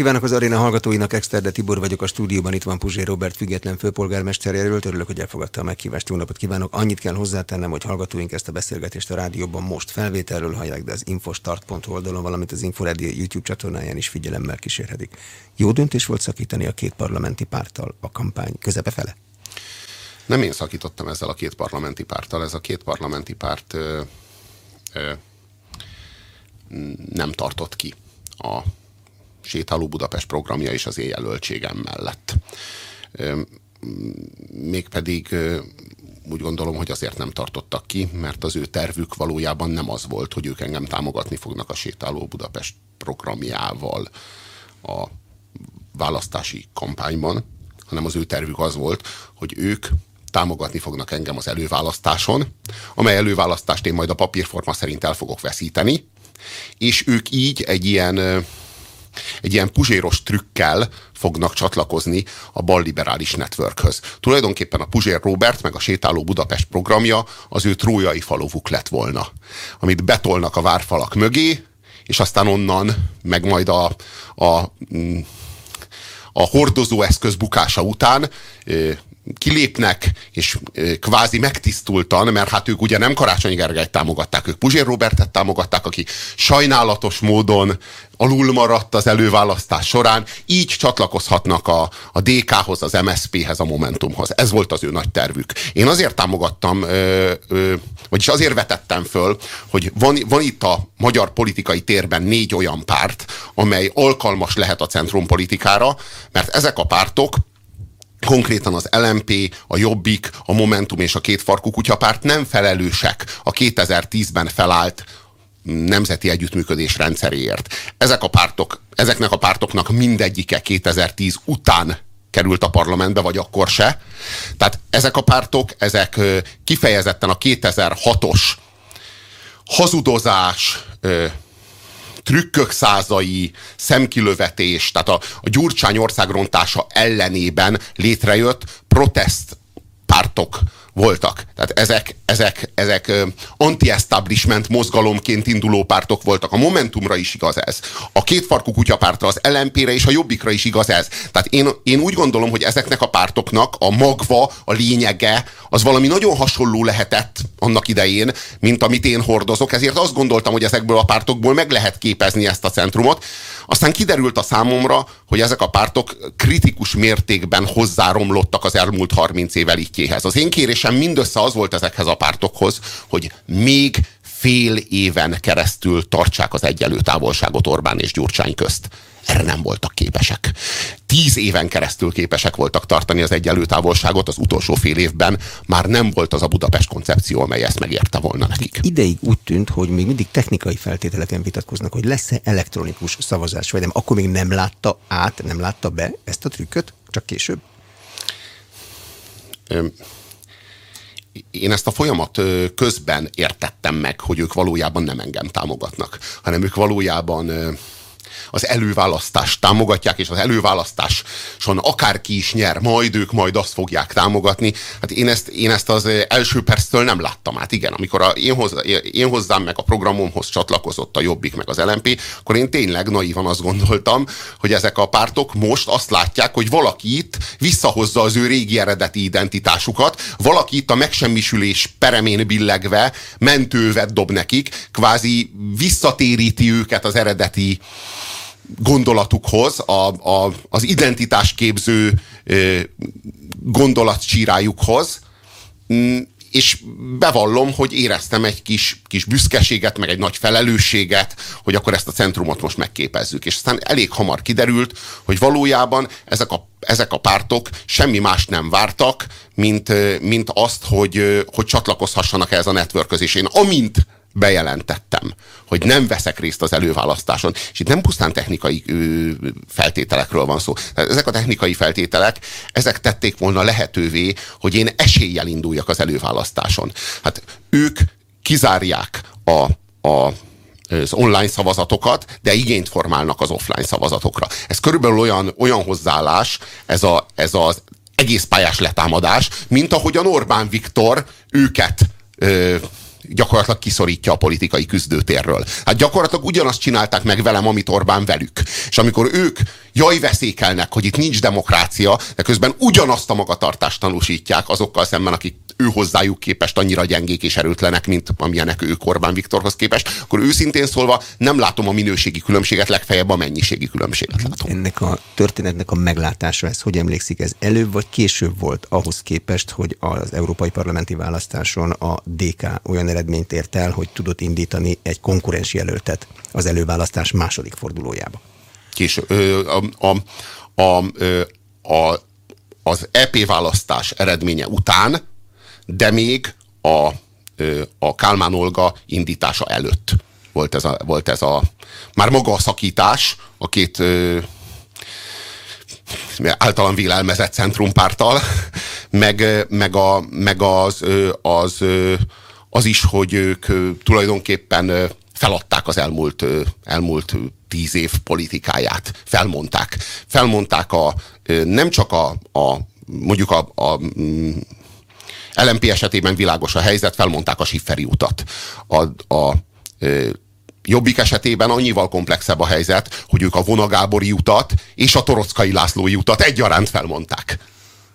Kívánok az aréna hallgatóinak, Exterde Tibor vagyok a stúdióban, itt van Puzsé Robert független főpolgármester jelölt, örülök, hogy elfogadta a meghívást, jó napot kívánok. Annyit kell hozzátennem, hogy hallgatóink ezt a beszélgetést a rádióban most felvételről hallják, de az infostart.hu oldalon, valamint az Inforedio YouTube csatornáján is figyelemmel kísérhetik. Jó döntés volt szakítani a két parlamenti párttal a kampány közepe fele? Nem én szakítottam ezzel a két parlamenti párttal, ez a két parlamenti párt ö, ö, nem tartott ki a sétáló Budapest programja és az éjjelöltségem mellett. Mégpedig úgy gondolom, hogy azért nem tartottak ki, mert az ő tervük valójában nem az volt, hogy ők engem támogatni fognak a sétáló Budapest programjával a választási kampányban, hanem az ő tervük az volt, hogy ők támogatni fognak engem az előválasztáson, amely előválasztást én majd a papírforma szerint el fogok veszíteni, és ők így egy ilyen egy ilyen puzséros trükkel fognak csatlakozni a balliberális networkhöz. Tulajdonképpen a Puzsér Robert meg a Sétáló Budapest programja az ő trójai falovuk lett volna, amit betolnak a várfalak mögé, és aztán onnan, meg majd a, a, a hordozóeszköz bukása után kilépnek, és kvázi megtisztultan, mert hát ők ugye nem Karácsony Gergelyt támogatták, ők Puzsér Robertet támogatták, aki sajnálatos módon alul maradt az előválasztás során, így csatlakozhatnak a, a DK-hoz, az MSZP-hez, a Momentumhoz. Ez volt az ő nagy tervük. Én azért támogattam, ö, ö, vagyis azért vetettem föl, hogy van, van itt a magyar politikai térben négy olyan párt, amely alkalmas lehet a centrumpolitikára, mert ezek a pártok konkrétan az LMP, a Jobbik, a Momentum és a két farkú kutyapárt nem felelősek a 2010-ben felállt nemzeti együttműködés rendszeréért. Ezek a pártok, ezeknek a pártoknak mindegyike 2010 után került a parlamentbe, vagy akkor se. Tehát ezek a pártok, ezek kifejezetten a 2006-os hazudozás, trükkök százai, szemkilövetés, tehát a, a Gyurcsány országrontása ellenében létrejött protest pártok voltak. Tehát ezek, ezek, ezek anti-establishment mozgalomként induló pártok voltak. A Momentumra is igaz ez. A kétfarkú kutyapártra, az LMP-re és a Jobbikra is igaz ez. Tehát én, én úgy gondolom, hogy ezeknek a pártoknak a magva, a lényege, az valami nagyon hasonló lehetett annak idején, mint amit én hordozok. Ezért azt gondoltam, hogy ezekből a pártokból meg lehet képezni ezt a centrumot. Aztán kiderült a számomra, hogy ezek a pártok kritikus mértékben hozzáromlottak az elmúlt 30 év elitjéhez. Az én kérésem mindössze az volt ezekhez a pártokhoz, hogy még fél éven keresztül tartsák az egyelő távolságot Orbán és Gyurcsány közt. Erre nem voltak képesek. Tíz éven keresztül képesek voltak tartani az egyenlő távolságot, az utolsó fél évben már nem volt az a Budapest koncepció, amely ezt megérte volna nekik. Ideig úgy tűnt, hogy még mindig technikai feltételeken vitatkoznak, hogy lesz-e elektronikus szavazás, vagy nem. Akkor még nem látta át, nem látta be ezt a trükköt, csak később? Én ezt a folyamat közben értettem meg, hogy ők valójában nem engem támogatnak, hanem ők valójában az előválasztást támogatják, és az előválasztáson akárki is nyer, majd ők majd azt fogják támogatni. Hát én ezt, én ezt az első perctől nem láttam át. Igen, amikor a, én, hoz, én hozzám meg a programomhoz csatlakozott a Jobbik meg az LMP, akkor én tényleg naívan azt gondoltam, hogy ezek a pártok most azt látják, hogy valaki itt visszahozza az ő régi eredeti identitásukat, valaki itt a megsemmisülés peremén billegve mentővet dob nekik, kvázi visszatéríti őket az eredeti gondolatukhoz, a, a, az identitásképző gondolatcsírájukhoz, mm, és bevallom, hogy éreztem egy kis, kis büszkeséget, meg egy nagy felelősséget, hogy akkor ezt a centrumot most megképezzük. És aztán elég hamar kiderült, hogy valójában ezek a, ezek a pártok semmi más nem vártak, mint, mint azt, hogy, hogy csatlakozhassanak ehhez a network Én amint bejelentettem, hogy nem veszek részt az előválasztáson, és itt nem pusztán technikai feltételekről van szó. Ezek a technikai feltételek, ezek tették volna lehetővé, hogy én eséllyel induljak az előválasztáson. Hát ők kizárják a, a az online szavazatokat, de igényt formálnak az offline szavazatokra. Ez körülbelül olyan, olyan hozzáállás, ez, a, ez az egész pályás letámadás, mint ahogy a Orbán Viktor őket ö, gyakorlatilag kiszorítja a politikai küzdőtérről. Hát gyakorlatilag ugyanazt csinálták meg velem, amit Orbán velük. És amikor ők jaj veszékelnek, hogy itt nincs demokrácia, de közben ugyanazt a magatartást tanúsítják azokkal szemben, akik ő hozzájuk képest annyira gyengék és erőtlenek, mint amilyenek ők Orbán Viktorhoz képest, akkor őszintén szólva nem látom a minőségi különbséget, legfeljebb a mennyiségi különbséget látom. Ennek a történetnek a meglátása, ez hogy emlékszik, ez előbb vagy később volt ahhoz képest, hogy az európai parlamenti választáson a DK olyan eredményt ért el, hogy tudott indítani egy konkurens jelöltet az előválasztás második fordulójába? Később. A, a, a, a, az EP választás eredménye után de még a, a Kálmán Olga indítása előtt volt ez a, volt ez a már maga a szakítás a két általam vélelmezett centrumpártal, meg, meg, a, meg az, az, az is, hogy ők tulajdonképpen feladták az elmúlt, elmúlt tíz év politikáját, felmondták. Felmondták a, nem csak a, a mondjuk a, a LMP esetében világos a helyzet, felmondták a Sifferi utat. A, a Jobbik esetében annyival komplexebb a helyzet, hogy ők a Vonagábori utat és a Torockai Lászlói utat egyaránt felmondták.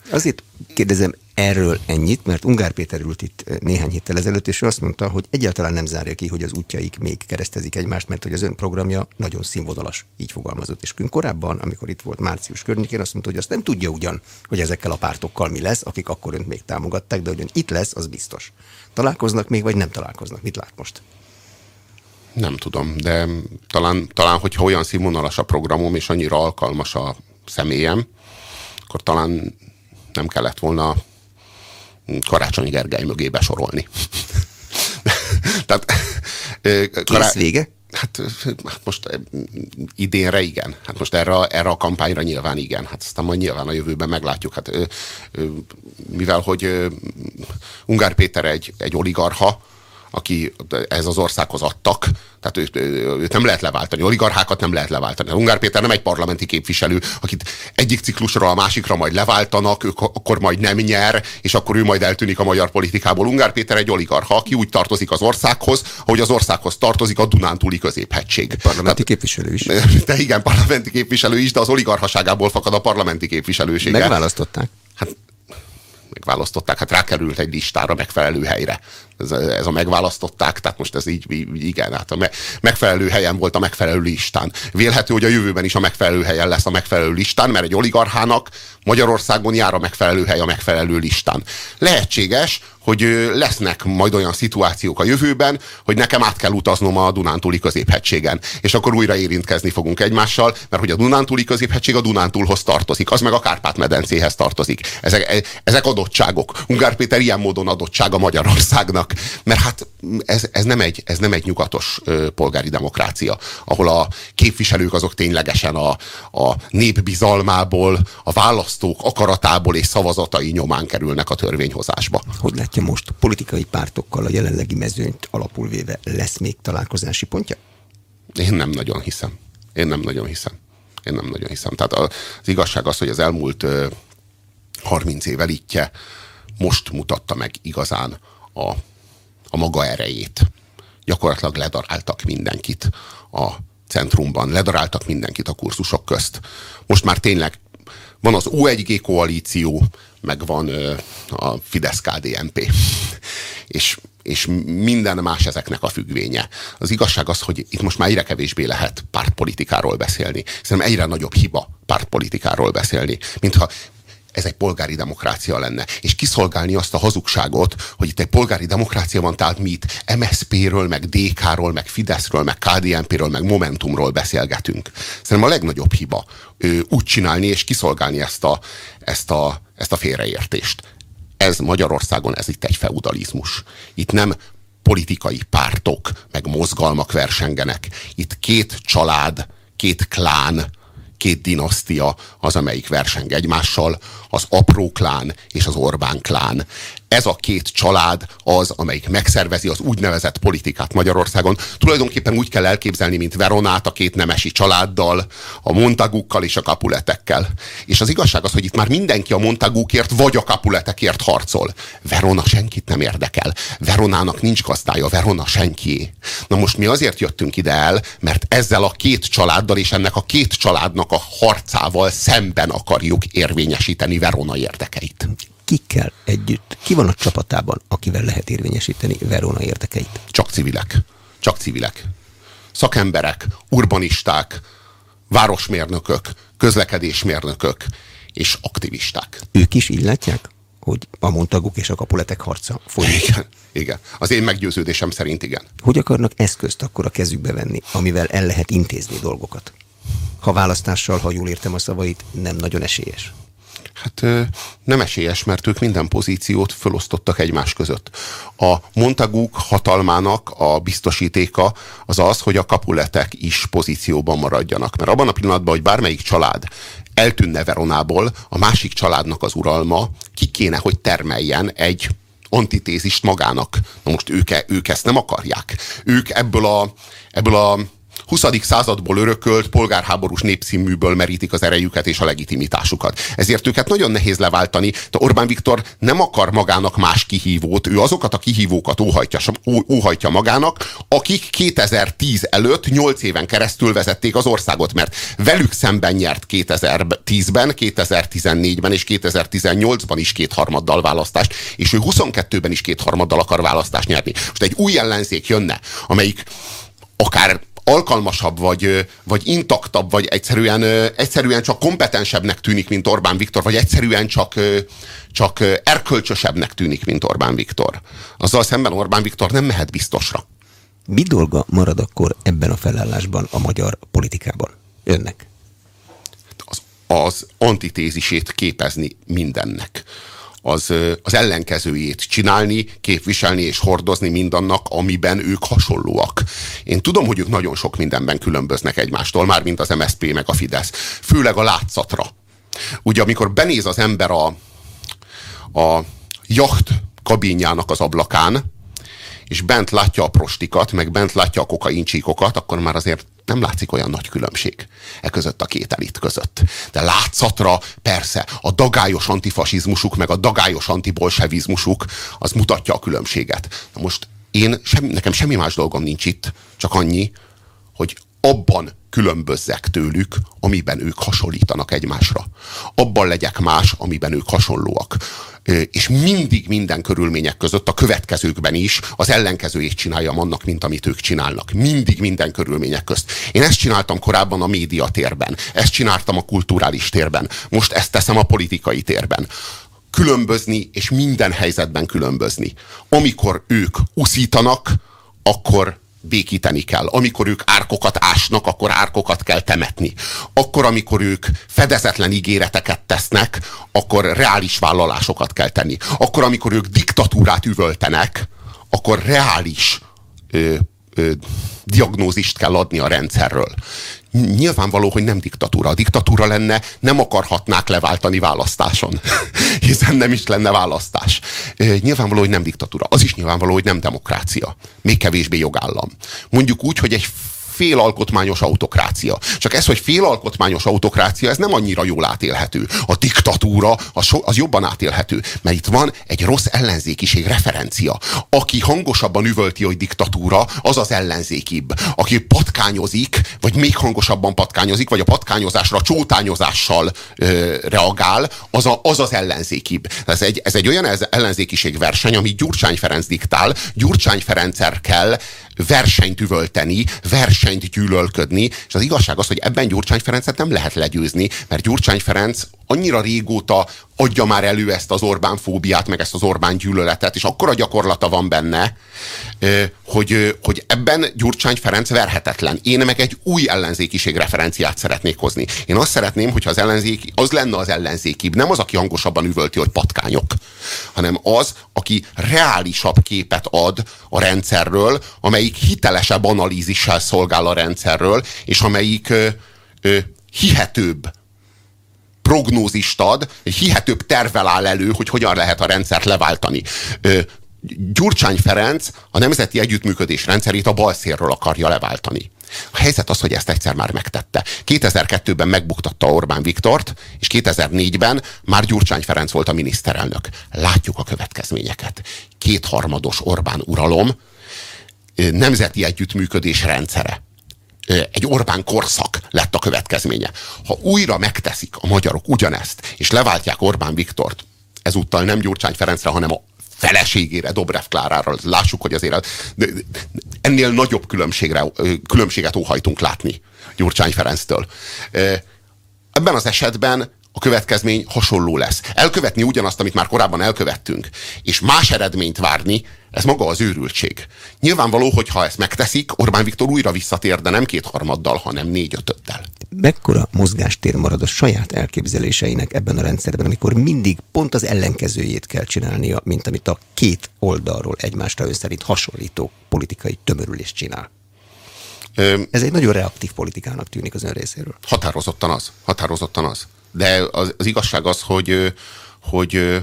Azért kérdezem erről ennyit, mert Ungár Péter ült itt eh, néhány héttel ezelőtt, és ő azt mondta, hogy egyáltalán nem zárja ki, hogy az útjaik még keresztezik egymást, mert hogy az ön programja nagyon színvonalas, így fogalmazott. És korábban, amikor itt volt március környékén, azt mondta, hogy azt nem tudja ugyan, hogy ezekkel a pártokkal mi lesz, akik akkor önt még támogatták, de hogy itt lesz, az biztos. Találkoznak még, vagy nem találkoznak? Mit lát most? Nem tudom, de talán, talán hogyha olyan színvonalas a programom, és annyira alkalmas a személyem, akkor talán nem kellett volna Karácsony Gergely mögé besorolni. Tehát. Kész vége? Hát, hát most idénre igen. Hát most erre, erre a kampányra nyilván igen. Hát aztán majd nyilván a jövőben meglátjuk. Hát, mivel hogy Ungár Péter egy, egy oligarha, aki ez az országhoz adtak, tehát őt, őt nem lehet leváltani, oligarchákat nem lehet leváltani. A Ungár Péter nem egy parlamenti képviselő, akit egyik ciklusra a másikra majd leváltanak, ők akkor majd nem nyer, és akkor ő majd eltűnik a magyar politikából. Ungár Péter egy oligarcha, aki úgy tartozik az országhoz, ahogy az országhoz tartozik a Dunántúli középhegység. Parlamenti tehát, képviselő is. De igen, parlamenti képviselő is, de az oligarhaságából fakad a parlamenti képviselősége. Megválasztották. Hát megválasztották, hát rákerült egy listára megfelelő helyre. Ez, ez a megválasztották, tehát most ez így, így igen, hát a me, megfelelő helyen volt a megfelelő listán. Vélhető, hogy a jövőben is a megfelelő helyen lesz a megfelelő listán, mert egy oligarchának Magyarországon jár a megfelelő hely a megfelelő listán. Lehetséges, hogy lesznek majd olyan szituációk a jövőben, hogy nekem át kell utaznom a Dunántúli középhegységen, és akkor újra érintkezni fogunk egymással, mert hogy a Dunántúli középhegység a Dunántúlhoz tartozik, az meg a Kárpát-medencéhez tartozik. Ezek, e, ezek adottságok. Ungár Péter ilyen módon adottsága Magyarországnak, mert hát ez, ez, nem, egy, ez nem egy nyugatos polgári demokrácia, ahol a képviselők azok ténylegesen a, a nép bizalmából, a választók akaratából és szavazatai nyomán kerülnek a törvényhozásba. Hogy látja most politikai pártokkal a jelenlegi mezőnyt alapul véve lesz még találkozási pontja? Én nem nagyon hiszem. Én nem nagyon hiszem. Én nem nagyon hiszem. Tehát az igazság az, hogy az elmúlt ö, 30 év elitje most mutatta meg igazán a, a maga erejét. Gyakorlatilag ledaráltak mindenkit a centrumban, ledaráltak mindenkit a kurzusok közt. Most már tényleg van az O1G koalíció, meg van ö, a Fidesz-KDNP. és, és minden más ezeknek a függvénye. Az igazság az, hogy itt most már egyre kevésbé lehet pártpolitikáról beszélni. Szerintem egyre nagyobb hiba pártpolitikáról beszélni. Mintha ez egy polgári demokrácia lenne. És kiszolgálni azt a hazugságot, hogy itt egy polgári demokrácia van, tehát mi itt MSZP-ről, meg DK-ról, meg Fideszről, meg KDNP-ről, meg Momentumról beszélgetünk. Szerintem a legnagyobb hiba ő, úgy csinálni és kiszolgálni ezt a, ezt a, ezt a félreértést. Ez Magyarországon, ez itt egy feudalizmus. Itt nem politikai pártok, meg mozgalmak versengenek. Itt két család, két klán, két dinasztia az, amelyik verseng egymással, az apró klán és az Orbán klán. Ez a két család az, amelyik megszervezi az úgynevezett politikát Magyarországon. Tulajdonképpen úgy kell elképzelni, mint Veronát a két nemesi családdal, a Montagukkal és a Kapuletekkel. És az igazság az, hogy itt már mindenki a Montagukért vagy a Kapuletekért harcol. Verona senkit nem érdekel. Veronának nincs gazdája, Verona senki. Na most mi azért jöttünk ide el, mert ezzel a két családdal és ennek a két családnak a harcával szemben akarjuk érvényesíteni Verona érdekeit kikkel együtt, ki van a csapatában, akivel lehet érvényesíteni Verona érdekeit? Csak civilek. Csak civilek. Szakemberek, urbanisták, városmérnökök, közlekedésmérnökök és aktivisták. Ők is így látják, hogy a Montaguk és a kapuletek harca folyik? Igen, igen. Az én meggyőződésem szerint igen. Hogy akarnak eszközt akkor a kezükbe venni, amivel el lehet intézni dolgokat? Ha választással, ha jól értem a szavait, nem nagyon esélyes. Hát nem esélyes, mert ők minden pozíciót fölosztottak egymás között. A Montaguk hatalmának a biztosítéka az az, hogy a kapuletek is pozícióban maradjanak. Mert abban a pillanatban, hogy bármelyik család eltűnne Veronából, a másik családnak az uralma ki kéne, hogy termeljen egy antitézist magának. Na most ők, ők ezt nem akarják. Ők ebből a, ebből a 20. századból örökölt polgárháborús népszínműből merítik az erejüket és a legitimitásukat. Ezért őket nagyon nehéz leváltani. De Orbán Viktor nem akar magának más kihívót, ő azokat a kihívókat óhajtja, óhajtja magának, akik 2010 előtt 8 éven keresztül vezették az országot, mert velük szemben nyert 2010-ben, 2014-ben és 2018-ban is kétharmaddal választást, és ő 22-ben is kétharmaddal akar választást nyerni. Most egy új ellenzék jönne, amelyik akár alkalmasabb, vagy, vagy intaktabb, vagy egyszerűen, egyszerűen csak kompetensebbnek tűnik, mint Orbán Viktor, vagy egyszerűen csak, csak erkölcsösebbnek tűnik, mint Orbán Viktor. Azzal szemben Orbán Viktor nem mehet biztosra. Mi dolga marad akkor ebben a felállásban a magyar politikában? Önnek? Az, az antitézisét képezni mindennek az, az ellenkezőjét csinálni, képviselni és hordozni mindannak, amiben ők hasonlóak. Én tudom, hogy ők nagyon sok mindenben különböznek egymástól, már mint az MSZP meg a Fidesz. Főleg a látszatra. Ugye amikor benéz az ember a, a jacht kabinjának az ablakán, és bent látja a prostikat, meg bent látja a kokaincsíkokat, akkor már azért nem látszik olyan nagy különbség e között a két elit között. De látszatra persze a dagályos antifasizmusuk, meg a dagályos antibolsevizmusuk az mutatja a különbséget. Na most én, sem, nekem semmi más dolgom nincs itt, csak annyi, hogy abban különbözzek tőlük, amiben ők hasonlítanak egymásra. Abban legyek más, amiben ők hasonlóak. És mindig minden körülmények között, a következőkben is az ellenkezőjét csináljam annak, mint amit ők csinálnak. Mindig minden körülmények közt. Én ezt csináltam korábban a médiatérben, ezt csináltam a kulturális térben, most ezt teszem a politikai térben különbözni, és minden helyzetben különbözni. Amikor ők uszítanak, akkor békíteni kell. Amikor ők árkokat ásnak, akkor árkokat kell temetni. Akkor, amikor ők fedezetlen ígéreteket tesznek, akkor reális vállalásokat kell tenni. Akkor, amikor ők diktatúrát üvöltenek, akkor reális ö, ö, diagnózist kell adni a rendszerről. Nyilvánvaló, hogy nem diktatúra. A diktatúra lenne, nem akarhatnák leváltani választáson. Hiszen nem is lenne választás. Nyilvánvaló, hogy nem diktatúra. Az is nyilvánvaló, hogy nem demokrácia. Még kevésbé jogállam. Mondjuk úgy, hogy egy félalkotmányos autokrácia. Csak ez, hogy félalkotmányos autokrácia, ez nem annyira jól átélhető. A diktatúra az, so, az jobban átélhető, mert itt van egy rossz ellenzékiség referencia. Aki hangosabban üvölti, hogy diktatúra, az az ellenzékibb. Aki patkányozik, vagy még hangosabban patkányozik, vagy a patkányozásra csótányozással ö, reagál, az, a, az az ellenzékibb. Ez egy, ez egy olyan ellenzékiség verseny, ami Gyurcsány Ferenc diktál, Gyurcsány Ferencer kell versenyt üvölteni, versenyt gyűlölködni, és az igazság az, hogy ebben Gyurcsány Ferencet nem lehet legyőzni, mert Gyurcsány Ferenc annyira régóta adja már elő ezt az Orbán fóbiát, meg ezt az Orbán gyűlöletet, és akkora gyakorlata van benne, hogy, hogy ebben Gyurcsány Ferenc verhetetlen. Én meg egy új ellenzékiség referenciát szeretnék hozni. Én azt szeretném, hogyha az ellenzék, az lenne az ellenzékibb, nem az, aki hangosabban üvölti, hogy patkányok, hanem az, aki reálisabb képet ad a rendszerről, amelyik hitelesebb analízissel szolgál a rendszerről, és amelyik ö, ö, hihetőbb prognózist ad, egy hihetőbb tervel áll elő, hogy hogyan lehet a rendszert leváltani. Gyurcsány Ferenc a nemzeti együttműködés rendszerét a balszérről akarja leváltani. A helyzet az, hogy ezt egyszer már megtette. 2002-ben megbuktatta Orbán Viktort, és 2004-ben már Gyurcsány Ferenc volt a miniszterelnök. Látjuk a következményeket. Kétharmados Orbán uralom, nemzeti együttműködés rendszere. Egy Orbán korszak lett a következménye. Ha újra megteszik a magyarok ugyanezt, és leváltják Orbán Viktort, ezúttal nem Gyurcsány Ferencre, hanem a feleségére, Dobrev Klárára. Lássuk, hogy azért ennél nagyobb különbségre, különbséget óhajtunk látni Gyurcsány Ferenctől. Ebben az esetben a következmény hasonló lesz. Elkövetni ugyanazt, amit már korábban elkövettünk, és más eredményt várni, ez maga az őrültség. Nyilvánvaló, hogy ha ezt megteszik, Orbán Viktor újra visszatér, de nem kétharmaddal, hanem négy-ötöddel. Mekkora mozgástér marad a saját elképzeléseinek ebben a rendszerben, amikor mindig pont az ellenkezőjét kell csinálnia, mint amit a két oldalról egymásra ön szerint hasonlító politikai tömörülés csinál? Ez egy nagyon reaktív politikának tűnik az ön részéről. Határozottan az. Határozottan az. De az, az igazság az, hogy, hogy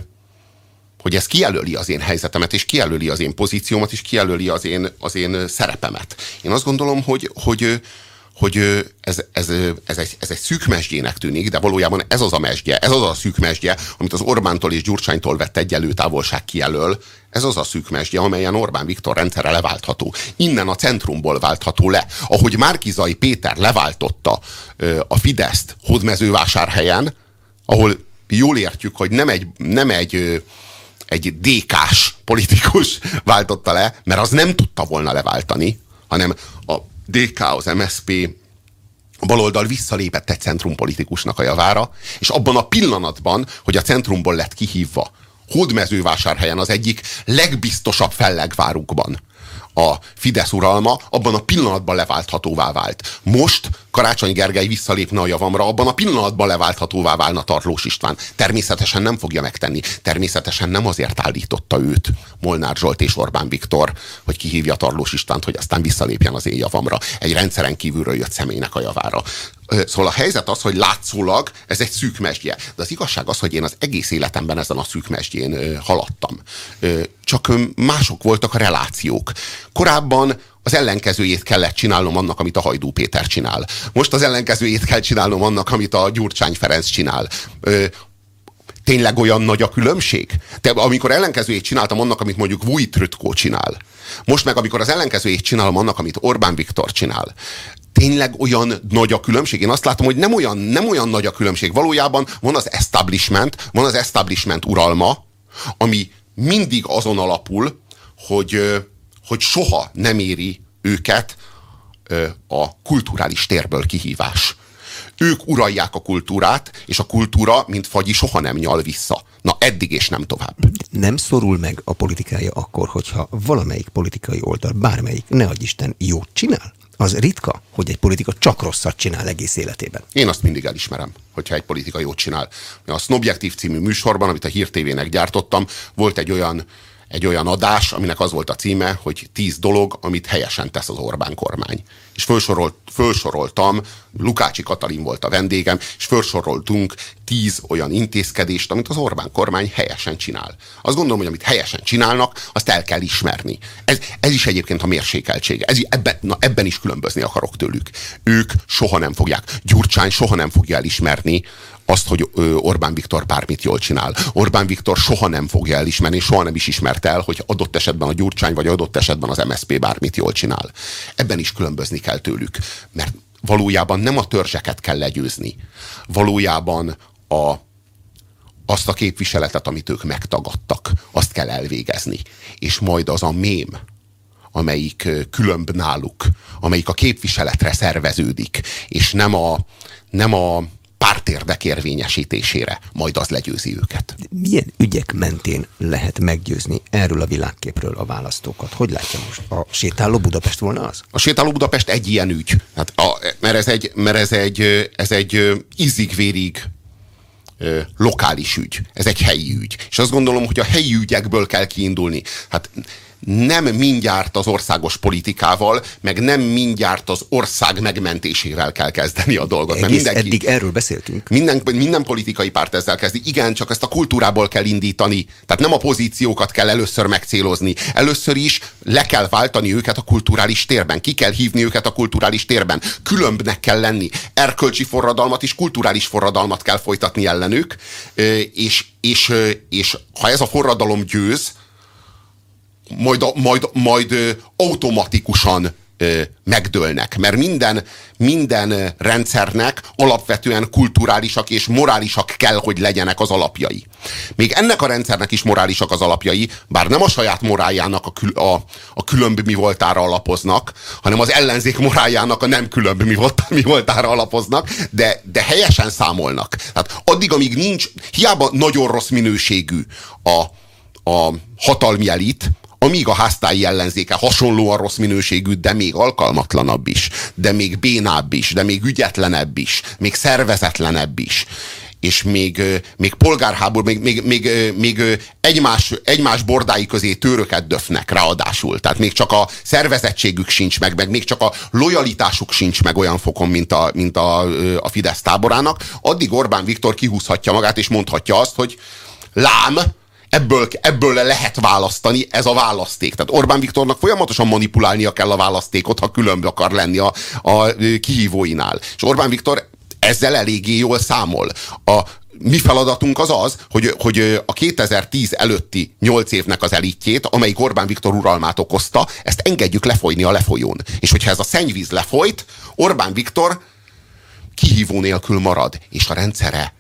hogy ez kijelöli az én helyzetemet, és kijelöli az én pozíciómat, és kijelöli az én, az én szerepemet. Én azt gondolom, hogy, hogy, hogy ez, ez, ez, egy, ez egy szűk mesdjének tűnik, de valójában ez az a mesdje, ez az a szűk mesdje, amit az Orbántól és Gyurcsánytól vett egyelő távolság kijelöl, ez az a szűk mesdje, amelyen Orbán Viktor rendszere leváltható. Innen a centrumból váltható le. Ahogy Márkizai Péter leváltotta a Fideszt hódmezővásárhelyen, ahol jól értjük, hogy nem egy, nem egy egy DK-s politikus váltotta le, mert az nem tudta volna leváltani, hanem a DK, az MSP, a baloldal visszalépett egy centrumpolitikusnak a javára, és abban a pillanatban, hogy a centrumból lett kihívva, Hódmezővásárhelyen az egyik legbiztosabb fellegvárukban a Fidesz uralma abban a pillanatban leválthatóvá vált. Most Karácsony Gergely visszalépne a javamra, abban a pillanatban leválthatóvá válna Tarlós István. Természetesen nem fogja megtenni. Természetesen nem azért állította őt Molnár Zsolt és Orbán Viktor, hogy kihívja Tarlós Istvánt, hogy aztán visszalépjen az én javamra. Egy rendszeren kívülről jött személynek a javára. Szóval a helyzet az, hogy látszólag ez egy szűk mesdje. De az igazság az, hogy én az egész életemben ezen a szűk haladtam. Csak mások voltak a relációk. Korábban az ellenkezőjét kellett csinálnom annak, amit a Hajdú Péter csinál. Most az ellenkezőjét kell csinálnom annak, amit a Gyurcsány Ferenc csinál. tényleg olyan nagy a különbség? Te, amikor ellenkezőjét csináltam annak, amit mondjuk Vujtrütkó csinál, most meg amikor az ellenkezőjét csinálom annak, amit Orbán Viktor csinál, tényleg olyan nagy a különbség? Én azt látom, hogy nem olyan, nem olyan nagy a különbség. Valójában van az establishment, van az establishment uralma, ami mindig azon alapul, hogy, hogy soha nem éri őket a kulturális térből kihívás. Ők uralják a kultúrát, és a kultúra, mint fagyi, soha nem nyal vissza. Na, eddig és nem tovább. Nem szorul meg a politikája akkor, hogyha valamelyik politikai oldal, bármelyik, ne adj Isten, jót csinál? az ritka, hogy egy politika csak rosszat csinál egész életében. Én azt mindig elismerem, hogyha egy politika jót csinál. A Snobjektív című műsorban, amit a Hír TV-nek gyártottam, volt egy olyan egy olyan adás, aminek az volt a címe, hogy tíz dolog, amit helyesen tesz az Orbán kormány. És felsorolt, felsoroltam, Lukácsi Katalin volt a vendégem, és felsoroltunk tíz olyan intézkedést, amit az Orbán kormány helyesen csinál. Azt gondolom, hogy amit helyesen csinálnak, azt el kell ismerni. Ez, ez is egyébként a mérsékeltség. Ez, ebben, na, ebben is különbözni akarok tőlük. Ők soha nem fogják, Gyurcsány soha nem fogja elismerni azt, hogy Orbán Viktor bármit jól csinál. Orbán Viktor soha nem fogja elismerni, soha nem is ismert el, hogy adott esetben a Gyurcsány, vagy adott esetben az MSZP bármit jól csinál. Ebben is különbözni kell tőlük, mert valójában nem a törzseket kell legyőzni. Valójában a, azt a képviseletet, amit ők megtagadtak, azt kell elvégezni. És majd az a mém, amelyik különb náluk, amelyik a képviseletre szerveződik, és nem a, nem a pártérdek érvényesítésére, majd az legyőzi őket. Milyen ügyek mentén lehet meggyőzni erről a világképről a választókat? Hogy látja most? A sétáló Budapest volna az? A sétáló Budapest egy ilyen ügy. Hát a, mert ez egy, mert ez egy, ez egy ízig-vérig lokális ügy. Ez egy helyi ügy. És azt gondolom, hogy a helyi ügyekből kell kiindulni. Hát nem mindjárt az országos politikával, meg nem mindjárt az ország megmentésével kell kezdeni a dolgot. Egész mindenki, eddig erről beszéltünk. Minden, minden politikai párt ezzel kezdi. Igen, csak ezt a kultúrából kell indítani. Tehát nem a pozíciókat kell először megcélozni. Először is le kell váltani őket a kulturális térben. Ki kell hívni őket a kulturális térben. Különbnek kell lenni. Erkölcsi forradalmat és kulturális forradalmat kell folytatni ellenük. És, és, és ha ez a forradalom győz, majd, majd, majd automatikusan megdőlnek. Mert minden, minden rendszernek alapvetően kulturálisak és morálisak kell, hogy legyenek az alapjai. Még ennek a rendszernek is morálisak az alapjai, bár nem a saját moráljának a, kül, a, a különb mi voltára alapoznak, hanem az ellenzék moráljának a nem különb mi, volt, mi voltára alapoznak, de, de helyesen számolnak. Tehát addig, amíg nincs, hiába nagyon rossz minőségű a, a hatalmi elit, amíg a háztáji ellenzéke hasonlóan rossz minőségű, de még alkalmatlanabb is, de még bénább is, de még ügyetlenebb is, még szervezetlenebb is, és még, még polgárháború, még, még, még, még egymás, egymás bordái közé tőröket döfnek ráadásul. Tehát még csak a szervezettségük sincs meg, meg még csak a lojalitásuk sincs meg olyan fokon, mint a, mint a, a Fidesz táborának. Addig Orbán Viktor kihúzhatja magát, és mondhatja azt, hogy lám, ebből, ebből le lehet választani, ez a választék. Tehát Orbán Viktornak folyamatosan manipulálnia kell a választékot, ha különb akar lenni a, a kihívóinál. És Orbán Viktor ezzel eléggé jól számol. A mi feladatunk az az, hogy, hogy a 2010 előtti 8 évnek az elitjét, amelyik Orbán Viktor uralmát okozta, ezt engedjük lefolyni a lefolyón. És hogyha ez a szennyvíz lefolyt, Orbán Viktor kihívó nélkül marad, és a rendszere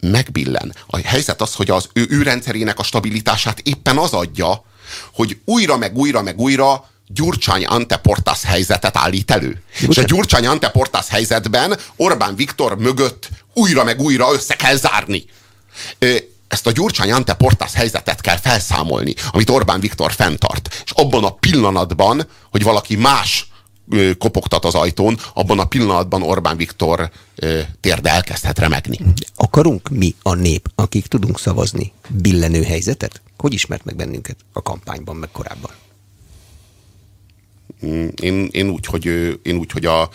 megbillen. A helyzet az, hogy az ő, ő rendszerének a stabilitását éppen az adja, hogy újra meg újra meg újra Gyurcsány Anteportas helyzetet állít elő. És a Gyurcsány Anteportas helyzetben Orbán Viktor mögött újra meg újra össze kell zárni. Ezt a Gyurcsány Anteportas helyzetet kell felszámolni, amit Orbán Viktor fenntart. És abban a pillanatban, hogy valaki más kopogtat az ajtón, abban a pillanatban Orbán Viktor térde elkezdhet remegni. Akarunk mi a nép, akik tudunk szavazni, billenő helyzetet? Hogy ismert meg bennünket a kampányban, meg korábban? Mm, én, én úgy, hogy, én úgy, hogy a,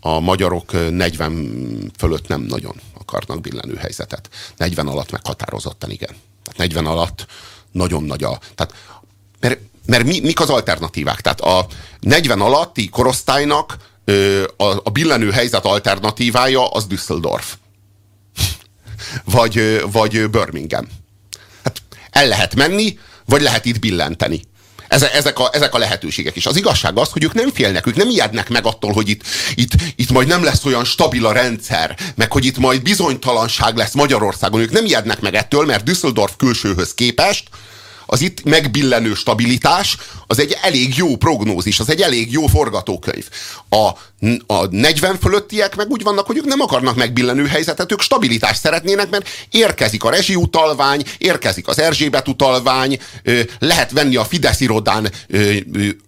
a magyarok 40 fölött nem nagyon akarnak billenő helyzetet. 40 alatt meghatározottan igen. Tehát 40 alatt nagyon nagy a... Tehát, mert mert mi, mik az alternatívák? Tehát a 40 alatti korosztálynak a, a billenő helyzet alternatívája az Düsseldorf. vagy, vagy Birmingham. Hát el lehet menni, vagy lehet itt billenteni. Ezek a, ezek a lehetőségek is. Az igazság az, hogy ők nem félnek, ők nem ijednek meg attól, hogy itt, itt, itt majd nem lesz olyan stabil a rendszer, meg hogy itt majd bizonytalanság lesz Magyarországon. Ők nem ijednek meg ettől, mert Düsseldorf külsőhöz képest az itt megbillenő stabilitás, az egy elég jó prognózis, az egy elég jó forgatókönyv. A, a 40 fölöttiek meg úgy vannak, hogy ők nem akarnak megbillenő helyzetet, ők stabilitást szeretnének, mert érkezik a rezsiutalvány, érkezik az Erzsébet utalvány, lehet venni a Fidesz irodán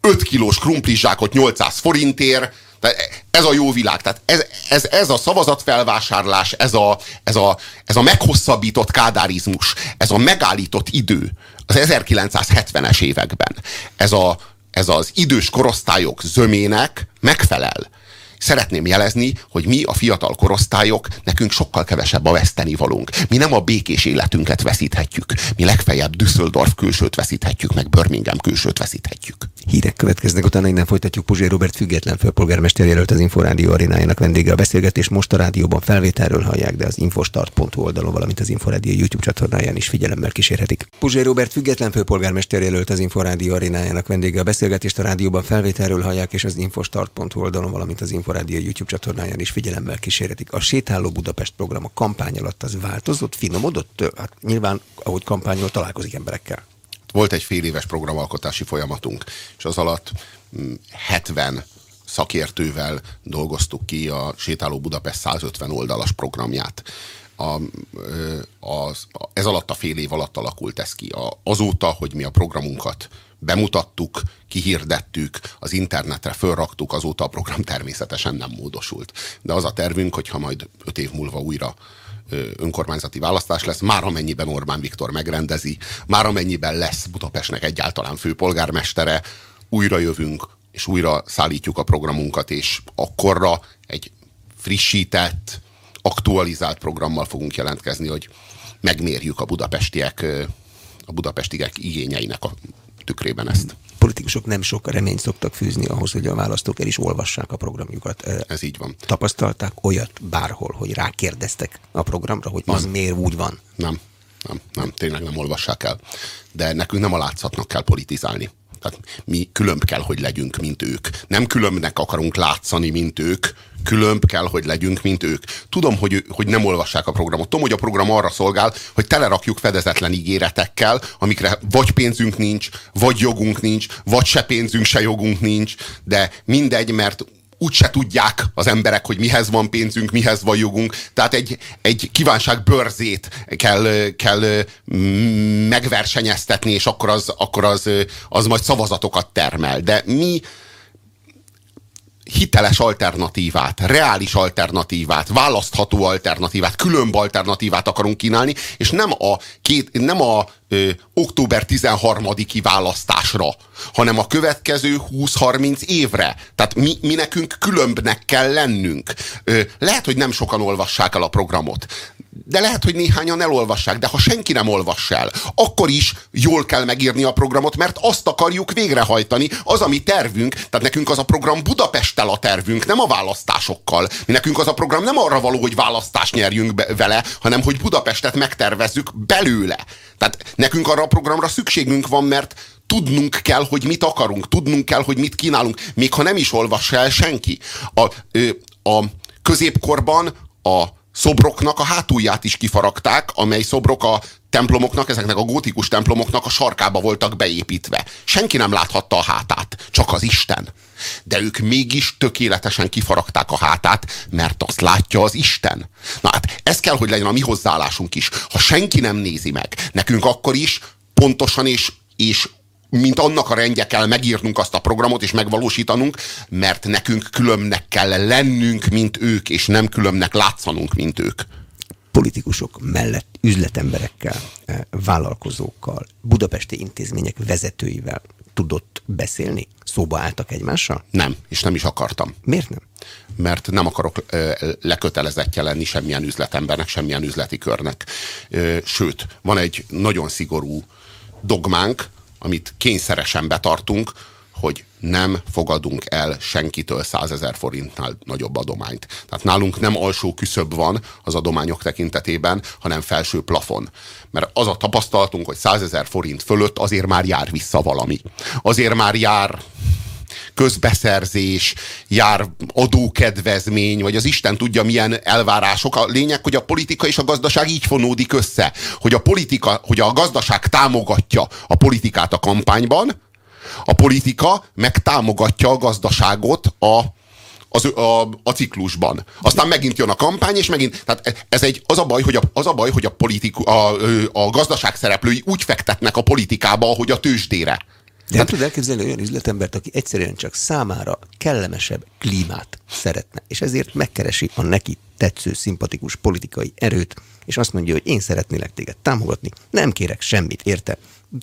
5 kilós krumplizsákot 800 forintért, tehát ez a jó világ. Tehát ez, ez, ez a szavazatfelvásárlás, ez a, ez, a, ez a meghosszabbított kádárizmus, ez a megállított idő az 1970-es években, ez, a, ez az idős korosztályok zömének megfelel szeretném jelezni, hogy mi a fiatal korosztályok, nekünk sokkal kevesebb a veszteni valunk. Mi nem a békés életünket veszíthetjük. Mi legfeljebb Düsseldorf külsőt veszíthetjük, meg Birmingham külsőt veszíthetjük. Hírek következnek, utána innen folytatjuk Puzsé Robert független főpolgármester jelölt az Inforádió arénájának vendége a beszélgetés. Most a rádióban felvételről hallják, de az infostart.hu oldalon, valamint az Inforádió YouTube csatornáján is figyelemmel kísérhetik. Puzsé Robert független főpolgármester jelölt az Inforádió arénájának vendége a beszélgetést a rádióban felvételről hallják, és az infostart.hu oldalon, valamint az Inforádió YouTube csatornáján is figyelemmel kísérhetik. A Sétáló Budapest program a kampány alatt az változott, finomodott? Hát nyilván, ahogy kampányol, találkozik emberekkel. Volt egy fél éves programalkotási folyamatunk, és az alatt 70 mm, szakértővel dolgoztuk ki a Sétáló Budapest 150 oldalas programját. A, az, ez alatt a fél év alatt alakult ez ki. Azóta, hogy mi a programunkat bemutattuk, kihirdettük, az internetre fölraktuk, azóta a program természetesen nem módosult. De az a tervünk, hogyha majd öt év múlva újra önkormányzati választás lesz, már amennyiben Orbán Viktor megrendezi, már amennyiben lesz Budapestnek egyáltalán főpolgármestere, újra jövünk, és újra szállítjuk a programunkat, és akkorra egy frissített, aktualizált programmal fogunk jelentkezni, hogy megmérjük a budapestiek, a budapestiek igényeinek a tükrében ezt. Politikusok nem sok reményt szoktak fűzni ahhoz, hogy a választók el is olvassák a programjukat. Ez így van. Tapasztalták olyat bárhol, hogy rákérdeztek a programra, hogy az nem. miért úgy van? Nem, nem, nem, tényleg nem olvassák el. De nekünk nem a látszatnak kell politizálni. Tehát mi különb kell, hogy legyünk, mint ők. Nem különbnek akarunk látszani, mint ők, különb kell, hogy legyünk, mint ők. Tudom, hogy, hogy nem olvassák a programot. Tudom, hogy a program arra szolgál, hogy telerakjuk fedezetlen ígéretekkel, amikre vagy pénzünk nincs, vagy jogunk nincs, vagy se pénzünk, se jogunk nincs, de mindegy, mert úgyse tudják az emberek, hogy mihez van pénzünk, mihez van jogunk. Tehát egy, egy kívánság bőrzét kell, kell mm, megversenyeztetni, és akkor az, akkor az, az majd szavazatokat termel. De mi hiteles alternatívát, reális alternatívát, választható alternatívát, különb alternatívát akarunk kínálni, és nem a, két, nem a ö, október 13-i választásra, hanem a következő 20-30 évre. Tehát mi, mi nekünk különbnek kell lennünk. Ö, lehet, hogy nem sokan olvassák el a programot, de lehet, hogy néhányan elolvassák, de ha senki nem olvass el, akkor is jól kell megírni a programot, mert azt akarjuk végrehajtani, az a mi tervünk, tehát nekünk az a program Budapesttel a tervünk, nem a választásokkal. Mi nekünk az a program nem arra való, hogy választást nyerjünk be, vele, hanem hogy Budapestet megtervezzük belőle. Tehát nekünk arra a programra szükségünk van, mert tudnunk kell, hogy mit akarunk, tudnunk kell, hogy mit kínálunk, még ha nem is olvassa el senki. A, a középkorban a szobroknak a hátulját is kifaragták, amely szobrok a templomoknak, ezeknek a gótikus templomoknak a sarkába voltak beépítve. Senki nem láthatta a hátát, csak az Isten. De ők mégis tökéletesen kifaragták a hátát, mert azt látja az Isten. Na hát ez kell, hogy legyen a mi hozzáállásunk is. Ha senki nem nézi meg, nekünk akkor is pontosan és, és mint annak a rendje kell megírnunk azt a programot és megvalósítanunk, mert nekünk különbnek kell lennünk, mint ők, és nem különbnek látszanunk, mint ők. Politikusok mellett üzletemberekkel, eh, vállalkozókkal, budapesti intézmények vezetőivel tudott beszélni? Szóba álltak egymással? Nem, és nem is akartam. Miért nem? Mert nem akarok ö, lekötelezettje lenni semmilyen üzletembernek, semmilyen üzleti körnek. Ö, sőt, van egy nagyon szigorú dogmánk, amit kényszeresen betartunk, hogy nem fogadunk el senkitől 100 ezer forintnál nagyobb adományt. Tehát nálunk nem alsó küszöb van az adományok tekintetében, hanem felső plafon. Mert az a tapasztalatunk, hogy 100 ezer forint fölött azért már jár vissza valami. Azért már jár közbeszerzés, jár adókedvezmény, vagy az Isten tudja milyen elvárások. A lényeg, hogy a politika és a gazdaság így fonódik össze. Hogy a, politika, hogy a gazdaság támogatja a politikát a kampányban, a politika meg támogatja a gazdaságot a, az, a, a ciklusban. Aztán megint jön a kampány, és megint, tehát ez egy, az a baj, hogy a, az a, baj, hogy a, politiku, a, a gazdaság szereplői úgy fektetnek a politikába, ahogy a tőzsdére. De nem tud elképzelni olyan üzletembert, aki egyszerűen csak számára kellemesebb klímát szeretne, és ezért megkeresi a neki tetsző, szimpatikus politikai erőt, és azt mondja, hogy én szeretnélek téged támogatni, nem kérek semmit, érte?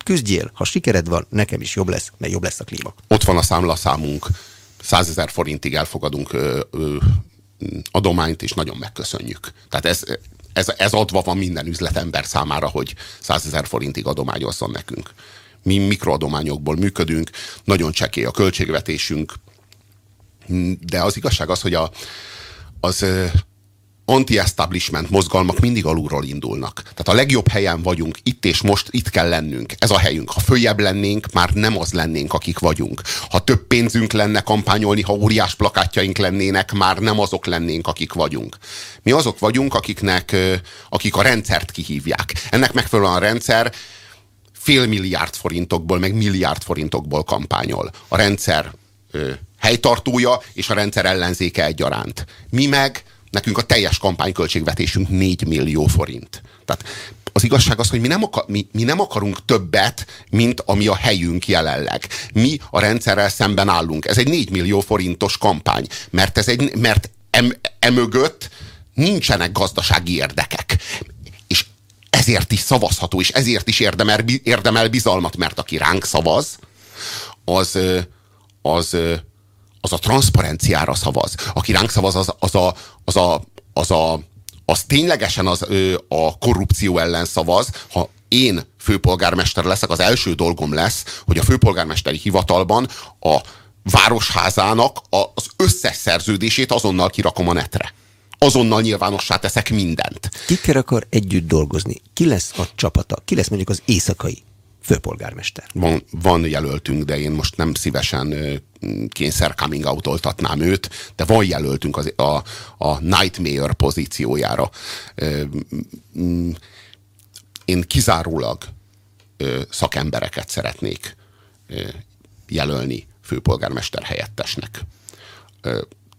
Küzdjél, ha sikered van, nekem is jobb lesz, mert jobb lesz a klíma. Ott van a számlaszámunk, 100 ezer forintig elfogadunk ö, ö, adományt, és nagyon megköszönjük. Tehát ez, ez, ez adva van minden üzletember számára, hogy 100 ezer forintig adományozzon nekünk mi mikroadományokból működünk, nagyon csekély a költségvetésünk, de az igazság az, hogy a, az anti-establishment mozgalmak mindig alulról indulnak. Tehát a legjobb helyen vagyunk, itt és most, itt kell lennünk. Ez a helyünk. Ha följebb lennénk, már nem az lennénk, akik vagyunk. Ha több pénzünk lenne kampányolni, ha óriás plakátjaink lennének, már nem azok lennénk, akik vagyunk. Mi azok vagyunk, akiknek, akik a rendszert kihívják. Ennek megfelelően a rendszer fél milliárd forintokból, meg milliárd forintokból kampányol. A rendszer ö, helytartója és a rendszer ellenzéke egyaránt. Mi meg, nekünk a teljes kampányköltségvetésünk 4 millió forint. Tehát az igazság az, hogy mi nem, akar, mi, mi nem akarunk többet, mint ami a helyünk jelenleg. Mi a rendszerrel szemben állunk. Ez egy 4 millió forintos kampány, mert ez egy, mert em, emögött nincsenek gazdasági érdekek. Ezért is szavazható, és ezért is érdemel, érdemel bizalmat, mert aki ránk szavaz, az, az, az a transzparenciára szavaz. Aki ránk szavaz, az, az a, az a, az a az ténylegesen az, a korrupció ellen szavaz, ha én főpolgármester leszek, az első dolgom lesz, hogy a főpolgármesteri hivatalban a városházának az összes szerződését azonnal kirakom a netre. Azonnal nyilvánossá teszek mindent. Kikkel akar együtt dolgozni? Ki lesz a csapata? Ki lesz mondjuk az éjszakai főpolgármester? Van, van jelöltünk, de én most nem szívesen kényszer coming out őt, de van jelöltünk az, a, a Nightmare pozíciójára. Én kizárólag szakembereket szeretnék jelölni főpolgármester helyettesnek.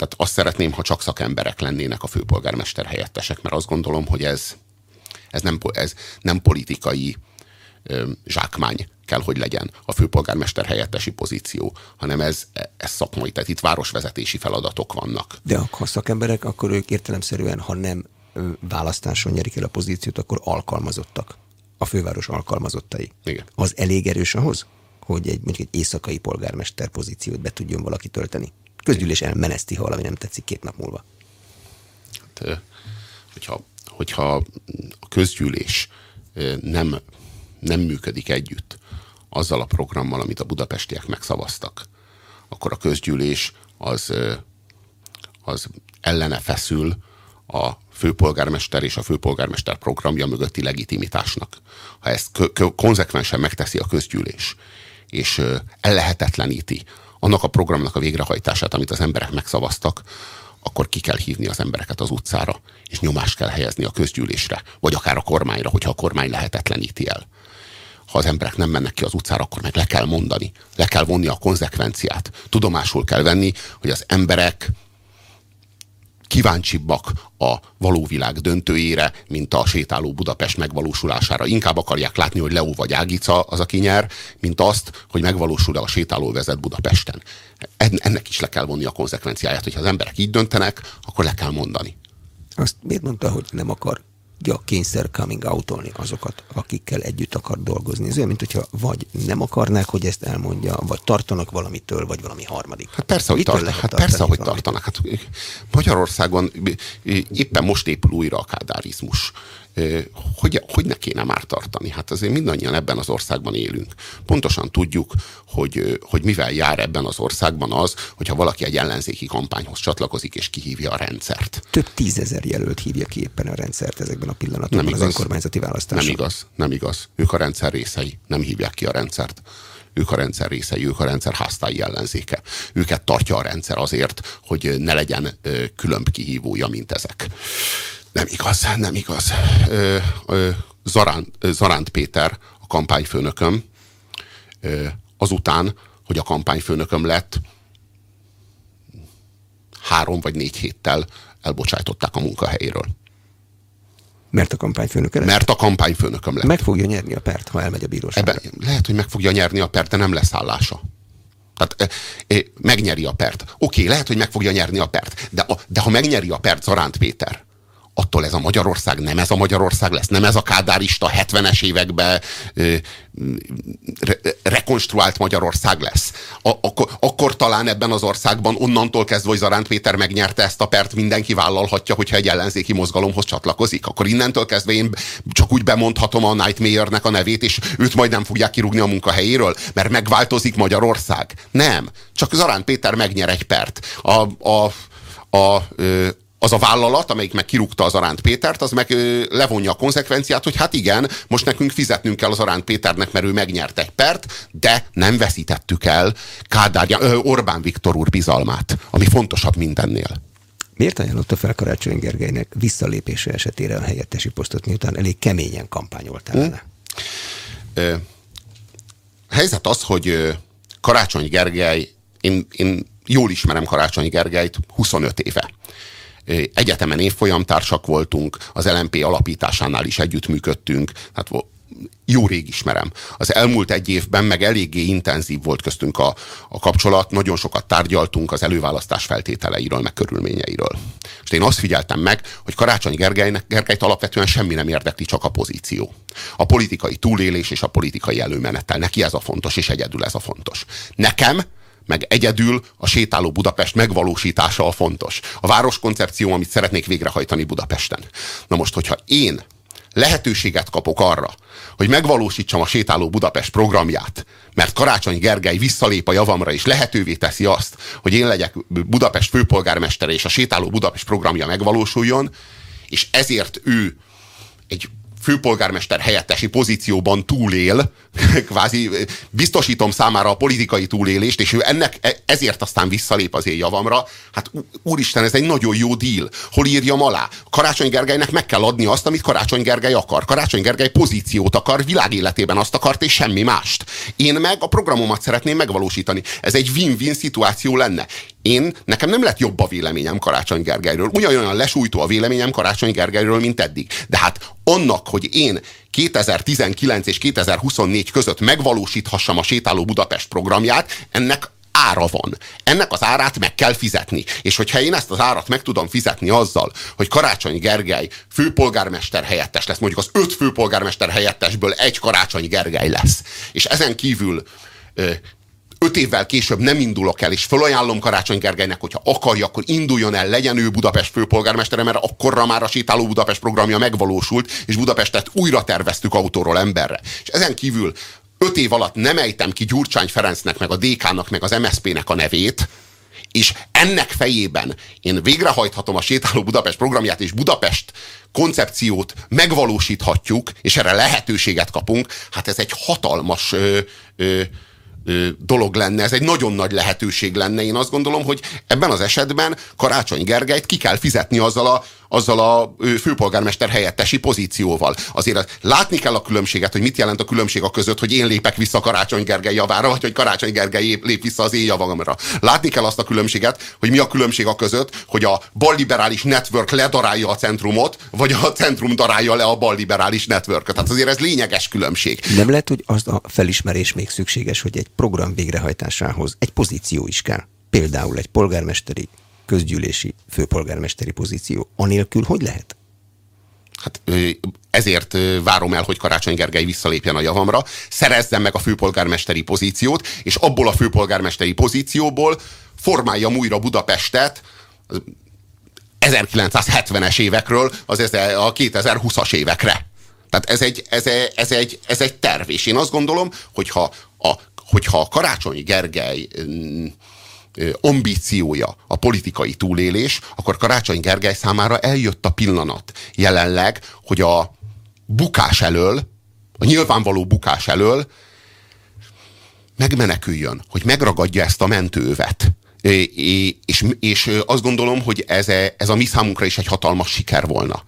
Tehát azt szeretném, ha csak szakemberek lennének a főpolgármester helyettesek, mert azt gondolom, hogy ez, ez, nem, ez nem politikai zsákmány kell, hogy legyen a főpolgármester helyettesi pozíció, hanem ez, ez szakmai, tehát itt városvezetési feladatok vannak. De ha szakemberek, akkor ők értelemszerűen, ha nem választáson nyerik el a pozíciót, akkor alkalmazottak. A főváros alkalmazottai. Igen. Az elég erős ahhoz, hogy egy, mondjuk egy éjszakai polgármester pozíciót be tudjon valaki tölteni. Közgyűlés elmeneszti, ha valami nem tetszik két nap múlva. Hát, hogyha, hogyha a közgyűlés nem, nem működik együtt azzal a programmal, amit a budapestiek megszavaztak, akkor a közgyűlés az, az ellene feszül a főpolgármester és a főpolgármester programja mögötti legitimitásnak. Ha ezt konzekvensen megteszi a közgyűlés, és ellehetetleníti annak a programnak a végrehajtását, amit az emberek megszavaztak, akkor ki kell hívni az embereket az utcára, és nyomást kell helyezni a közgyűlésre, vagy akár a kormányra, hogyha a kormány lehetetleníti el. Ha az emberek nem mennek ki az utcára, akkor meg le kell mondani, le kell vonni a konzekvenciát. Tudomásul kell venni, hogy az emberek kíváncsibbak a való világ döntőjére, mint a sétáló Budapest megvalósulására. Inkább akarják látni, hogy Leó vagy Ágica az, aki nyer, mint azt, hogy megvalósul-e a sétáló vezet Budapesten. Ennek is le kell vonni a konzekvenciáját, hogyha az emberek így döntenek, akkor le kell mondani. Azt miért mondta, hogy nem akar tudja kényszer coming outolni azokat, akikkel együtt akar dolgozni. Ez olyan, mint hogyha vagy nem akarnák, hogy ezt elmondja, vagy tartanak valamitől, vagy valami harmadik. Hát persze, hogy, tart, hát persze, hogy tartanak. Hát Magyarországon éppen most épül újra a kádárizmus hogy, hogy ne kéne már tartani? Hát azért mindannyian ebben az országban élünk. Pontosan tudjuk, hogy, hogy mivel jár ebben az országban az, hogyha valaki egy ellenzéki kampányhoz csatlakozik és kihívja a rendszert. Több tízezer jelölt hívja ki éppen a rendszert ezekben a pillanatokban nem igaz, az önkormányzati választásokon. Nem igaz, nem igaz. Ők a rendszer részei, nem hívják ki a rendszert ők a rendszer részei, ők a rendszer háztályi ellenzéke. Őket tartja a rendszer azért, hogy ne legyen különb kihívója, mint ezek. Nem igaz, nem igaz. Ö, ö, Zaránt, Zaránt Péter, a kampányfőnököm, ö, azután, hogy a kampányfőnököm lett, három vagy négy héttel elbocsájtották a munkahelyéről. Mert a kampányfőnöke lett? Mert a kampányfőnököm lett. Meg fogja nyerni a pert, ha elmegy a bíróságra. Ebben lehet, hogy meg fogja nyerni a pert, de nem lesz állása. Tehát e, e, megnyeri a pert. Oké, lehet, hogy meg fogja nyerni a pert, de, a, de ha megnyeri a pert Zaránt Péter, attól ez a Magyarország nem ez a Magyarország lesz, nem ez a kádárista 70-es években ö, re, rekonstruált Magyarország lesz. A, akkor, akkor talán ebben az országban onnantól kezdve, hogy Zaránt Péter megnyerte ezt a pert, mindenki vállalhatja, hogyha egy ellenzéki mozgalomhoz csatlakozik. Akkor innentől kezdve én csak úgy bemondhatom a Nightmare-nek a nevét, és őt majd nem fogják kirúgni a munkahelyéről, mert megváltozik Magyarország. Nem. Csak Zaránt Péter megnyer egy pert. A, a, a, az a vállalat, amelyik meg kirúgta az Aránt Pétert, az meg ö, levonja a konzekvenciát, hogy hát igen, most nekünk fizetnünk kell az Aránt Péternek, mert ő megnyert egy pert, de nem veszítettük el Kádár, ö, Orbán Viktor úr bizalmát, ami fontosabb mindennél. Miért ajánlotta fel Karácsony Gergelynek visszalépése esetére a helyettesi posztot, miután elég keményen kampányoltál vele? Hmm. A helyzet az, hogy Karácsony Gergely, én, én jól ismerem Karácsony Gergelyt 25 éve egyetemen évfolyamtársak voltunk, az LMP alapításánál is együttműködtünk, hát jó rég ismerem. Az elmúlt egy évben meg eléggé intenzív volt köztünk a, a kapcsolat, nagyon sokat tárgyaltunk az előválasztás feltételeiről, meg körülményeiről. És én azt figyeltem meg, hogy Karácsony Gergelynek, Gergelyt alapvetően semmi nem érdekli, csak a pozíció. A politikai túlélés és a politikai előmenetel. Neki ez a fontos, és egyedül ez a fontos. Nekem meg egyedül a sétáló Budapest megvalósítása a fontos. A városkoncepció, amit szeretnék végrehajtani Budapesten. Na most, hogyha én lehetőséget kapok arra, hogy megvalósítsam a sétáló Budapest programját, mert Karácsony Gergely visszalép a javamra, és lehetővé teszi azt, hogy én legyek Budapest főpolgármestere, és a sétáló Budapest programja megvalósuljon, és ezért ő egy főpolgármester helyettesi pozícióban túlél, kvázi biztosítom számára a politikai túlélést, és ő ennek e, ezért aztán visszalép az én javamra. Hát úristen, ez egy nagyon jó díl. Hol írjam alá? Karácsony Gergelynek meg kell adni azt, amit Karácsony Gergely akar. Karácsony Gergely pozíciót akar, világéletében azt akart, és semmi mást. Én meg a programomat szeretném megvalósítani. Ez egy win-win szituáció lenne. Én, nekem nem lett jobb a véleményem Karácsony Gergelyről. Ugyanolyan lesújtó a véleményem Karácsony Gergelyről, mint eddig. De hát annak, hogy én 2019 és 2024 között megvalósíthassam a Sétáló Budapest programját, ennek ára van. Ennek az árát meg kell fizetni. És hogyha én ezt az árat meg tudom fizetni azzal, hogy Karácsony Gergely főpolgármester helyettes lesz, mondjuk az öt főpolgármester helyettesből egy Karácsony Gergely lesz, és ezen kívül öt évvel később nem indulok el, és felajánlom Karácsony Gergelynek, hogyha akarja, akkor induljon el, legyen ő Budapest főpolgármestere, mert akkorra már a sétáló Budapest programja megvalósult, és Budapestet újra terveztük autóról emberre. És ezen kívül öt év alatt nem ejtem ki Gyurcsány Ferencnek, meg a DK-nak, meg az MSZP-nek a nevét, és ennek fejében én végrehajthatom a Sétáló Budapest programját, és Budapest koncepciót megvalósíthatjuk, és erre lehetőséget kapunk, hát ez egy hatalmas ö, ö, dolog lenne, ez egy nagyon nagy lehetőség lenne. Én azt gondolom, hogy ebben az esetben Karácsony Gergelyt ki kell fizetni azzal a azzal a főpolgármester helyettesi pozícióval. Azért látni kell a különbséget, hogy mit jelent a különbség a között, hogy én lépek vissza Karácsony Gergely javára, vagy hogy Karácsony Gergely lép vissza az én javamra. Látni kell azt a különbséget, hogy mi a különbség a között, hogy a balliberális network ledarálja a centrumot, vagy a centrum darálja le a balliberális networköt. Tehát azért ez lényeges különbség. Nem lehet, hogy az a felismerés még szükséges, hogy egy program végrehajtásához egy pozíció is kell. Például egy polgármesteri közgyűlési főpolgármesteri pozíció. Anélkül hogy lehet? Hát ezért várom el, hogy Karácsony Gergely visszalépjen a javamra, szerezzen meg a főpolgármesteri pozíciót, és abból a főpolgármesteri pozícióból formálja újra Budapestet 1970-es évekről az a 2020-as évekre. Tehát ez egy, ez, egy, ez, egy, ez egy terv, és én azt gondolom, hogyha a, hogyha a Karácsony Gergely ambíciója a politikai túlélés, akkor Karácsony Gergely számára eljött a pillanat jelenleg, hogy a bukás elől, a nyilvánvaló bukás elől megmeneküljön, hogy megragadja ezt a mentővet. És, és azt gondolom, hogy ez, e, ez a mi számunkra is egy hatalmas siker volna.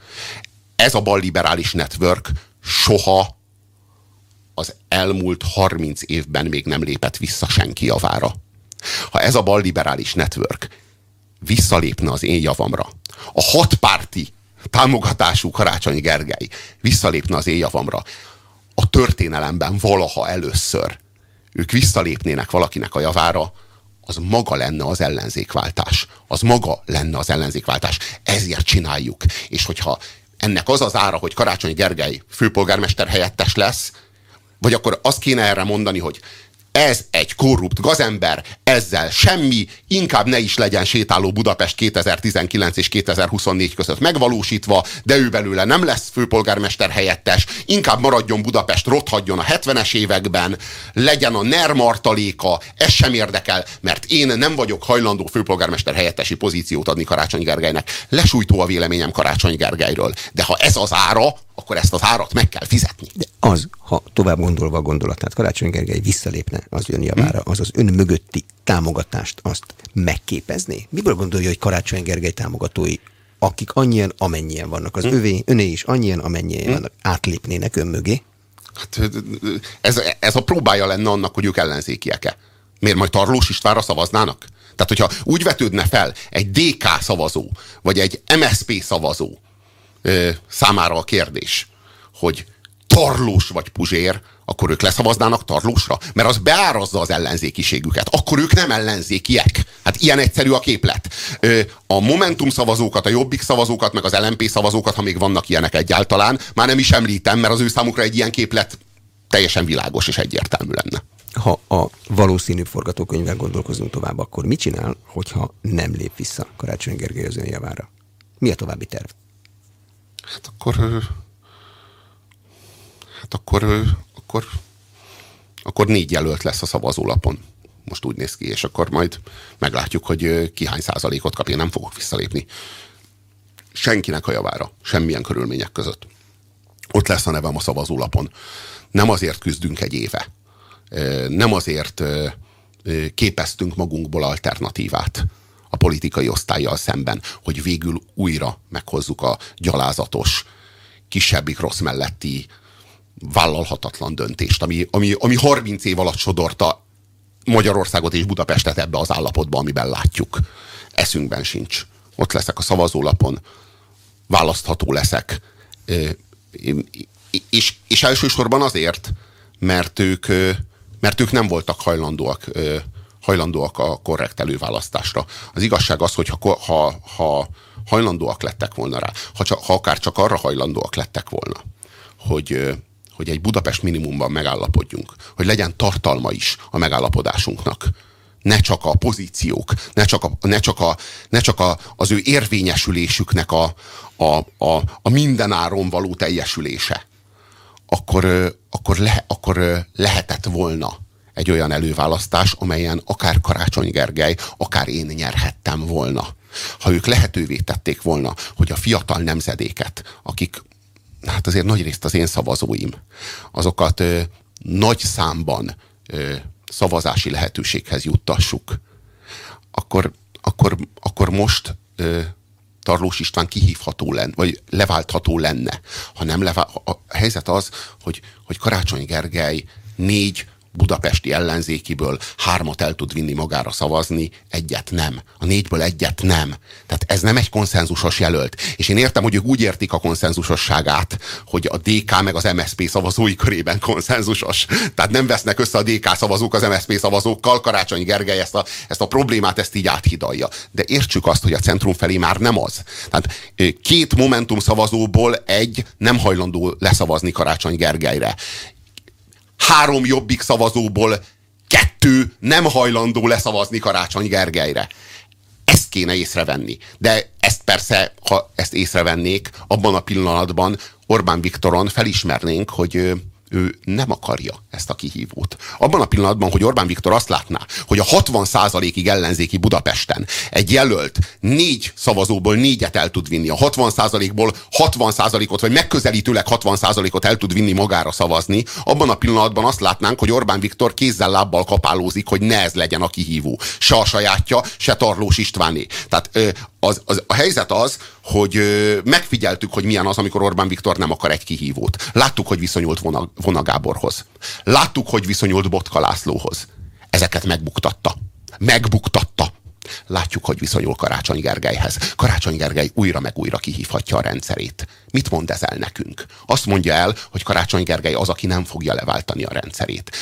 Ez a balliberális network soha az elmúlt 30 évben még nem lépett vissza senki javára. Ha ez a balliberális network visszalépne az én javamra, a hatpárti támogatású Karácsony Gergely visszalépne az én javamra, a történelemben valaha először ők visszalépnének valakinek a javára, az maga lenne az ellenzékváltás. Az maga lenne az ellenzékváltás. Ezért csináljuk. És hogyha ennek az az ára, hogy Karácsony Gergely főpolgármester helyettes lesz, vagy akkor azt kéne erre mondani, hogy ez egy korrupt gazember, ezzel semmi, inkább ne is legyen sétáló Budapest 2019 és 2024 között megvalósítva, de ő belőle nem lesz főpolgármester helyettes, inkább maradjon Budapest, rothadjon a 70-es években, legyen a NER martaléka, ez sem érdekel, mert én nem vagyok hajlandó főpolgármester helyettesi pozíciót adni Karácsony Gergelynek. Lesújtó a véleményem Karácsony Gergelyről. De ha ez az ára, akkor ezt az árat meg kell fizetni. De az, ha tovább gondolva a gondolatát, Karácsony Gergely visszalépne az ön javára, az az ön mögötti támogatást azt megképezné? Miből gondolja, hogy Karácsony Gergely támogatói, akik annyian, amennyien vannak, az hmm. övé, öné is annyian, amennyien hmm. vannak, átlépnének ön mögé? Hát ez, ez a próbája lenne annak, hogy ők ellenzékiek-e. Miért majd Tarlós Istvánra szavaznának? Tehát, hogyha úgy vetődne fel egy DK szavazó, vagy egy MSP szavazó, számára a kérdés, hogy Tarlós vagy Puzsér, akkor ők leszavaznának Tarlósra? Mert az beárazza az ellenzékiségüket. Akkor ők nem ellenzékiek. Hát ilyen egyszerű a képlet. A Momentum szavazókat, a Jobbik szavazókat, meg az LMP szavazókat, ha még vannak ilyenek egyáltalán, már nem is említem, mert az ő számukra egy ilyen képlet teljesen világos és egyértelmű lenne. Ha a valószínű forgatókönyvvel gondolkozunk tovább, akkor mit csinál, hogyha nem lép vissza Karácsony Gergely az ön javára? Mi a további terv? Hát akkor hát akkor, akkor, akkor négy jelölt lesz a szavazólapon. Most úgy néz ki, és akkor majd meglátjuk, hogy ki hány százalékot kap. Én nem fogok visszalépni. Senkinek a javára, semmilyen körülmények között. Ott lesz a nevem a szavazólapon. Nem azért küzdünk egy éve. Nem azért képeztünk magunkból alternatívát a politikai osztályjal szemben, hogy végül újra meghozzuk a gyalázatos, kisebbik rossz melletti vállalhatatlan döntést, ami, ami, ami 30 év alatt sodorta Magyarországot és Budapestet ebbe az állapotba, amiben látjuk. Eszünkben sincs. Ott leszek a szavazólapon, választható leszek. És, és elsősorban azért, mert ők, mert ők nem voltak hajlandóak, hajlandóak a korrekt előválasztásra. Az igazság az, hogy ha, ha, ha hajlandóak lettek volna rá, ha, csak, ha akár csak arra hajlandóak lettek volna, hogy, hogy egy Budapest minimumban megállapodjunk, hogy legyen tartalma is a megállapodásunknak. Ne csak a pozíciók, ne csak, a, ne csak, a, ne csak a, az ő érvényesülésüknek a, a, a, a mindenáron való teljesülése, akkor, akkor, le, akkor lehetett volna egy olyan előválasztás, amelyen akár Karácsony Gergely, akár én nyerhettem volna. Ha ők lehetővé tették volna, hogy a fiatal nemzedéket, akik hát azért nagy részt az én szavazóim, azokat ö, nagy számban ö, szavazási lehetőséghez juttassuk, akkor, akkor, akkor most ö, Tarlós István kihívható lenne, vagy leváltható lenne. Ha nem levál, a helyzet az, hogy, hogy Karácsony Gergely négy budapesti ellenzékiből hármat el tud vinni magára szavazni, egyet nem. A négyből egyet nem. Tehát ez nem egy konszenzusos jelölt. És én értem, hogy ők úgy értik a konszenzusosságát, hogy a DK meg az MSP szavazói körében konszenzusos. Tehát nem vesznek össze a DK szavazók az MSP szavazókkal. Karácsony Gergely ezt a, ezt a problémát ezt így áthidalja. De értsük azt, hogy a centrum felé már nem az. Tehát két Momentum szavazóból egy nem hajlandó leszavazni Karácsony Gergelyre három jobbik szavazóból kettő nem hajlandó leszavazni Karácsony Gergelyre. Ezt kéne észrevenni. De ezt persze, ha ezt észrevennék, abban a pillanatban Orbán Viktoron felismernénk, hogy ő nem akarja ezt a kihívót. Abban a pillanatban, hogy Orbán Viktor azt látná, hogy a 60%-ig ellenzéki Budapesten egy jelölt négy szavazóból négyet el tud vinni, a 60%-ból 60%-ot, vagy megközelítőleg 60%-ot el tud vinni magára szavazni, abban a pillanatban azt látnánk, hogy Orbán Viktor kézzel lábbal kapálózik, hogy ne ez legyen a kihívó. Se a sajátja, se Tarlós Istváné. Tehát az, az, a helyzet az, hogy megfigyeltük, hogy milyen az, amikor Orbán Viktor nem akar egy kihívót. Láttuk, hogy viszonyult Vona, Gáborhoz. Láttuk, hogy viszonyult Botka Lászlóhoz. Ezeket megbuktatta. Megbuktatta. Látjuk, hogy viszonyul Karácsony Gergelyhez. Karácsony Gergely újra meg újra kihívhatja a rendszerét. Mit mond ez el nekünk? Azt mondja el, hogy Karácsony Gergely az, aki nem fogja leváltani a rendszerét.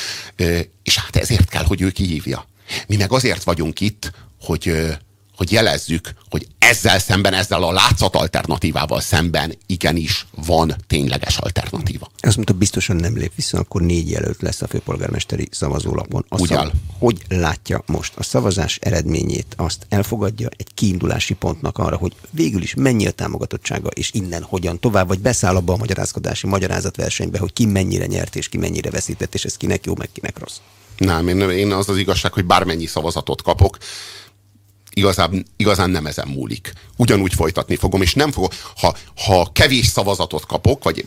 És hát ezért kell, hogy ő kihívja. Mi meg azért vagyunk itt, hogy hogy jelezzük, hogy ezzel szemben, ezzel a látszat alternatívával szemben igenis van tényleges alternatíva. Azt mondta, biztosan nem lép vissza, akkor négy jelölt lesz a főpolgármesteri szavazólapon. A Úgy szav... Hogy látja most a szavazás eredményét, azt elfogadja egy kiindulási pontnak arra, hogy végül is mennyi a támogatottsága, és innen hogyan tovább, vagy beszáll abba a magyarázkodási magyarázatversenybe, hogy ki mennyire nyert, és ki mennyire veszített, és ez kinek jó, meg kinek rossz. Nem, én, én az az igazság, hogy bármennyi szavazatot kapok, igazán, igazán nem ezen múlik. Ugyanúgy folytatni fogom, és nem fogom, ha, ha kevés szavazatot kapok, vagy